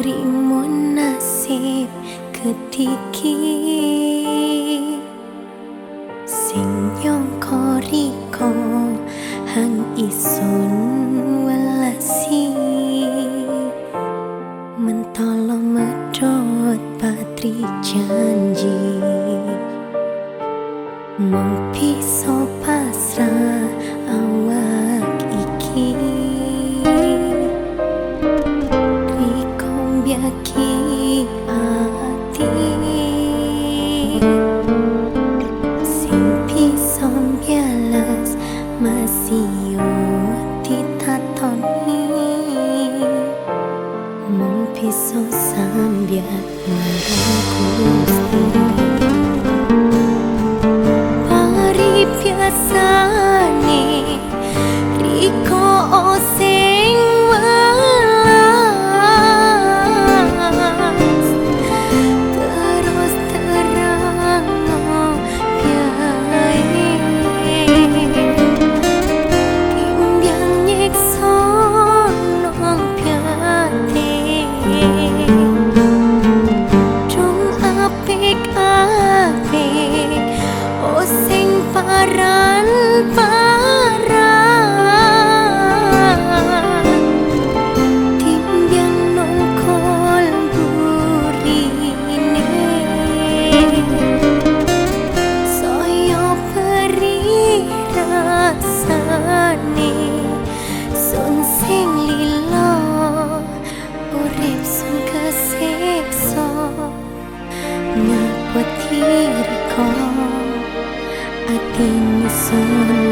terima nasib ketiki Senyum kori ko hang isun walasi Mentolo medot patri janji. Mumpi so pasrah awal Sambil mengikuti hari biasa nih. প্রাণ sun.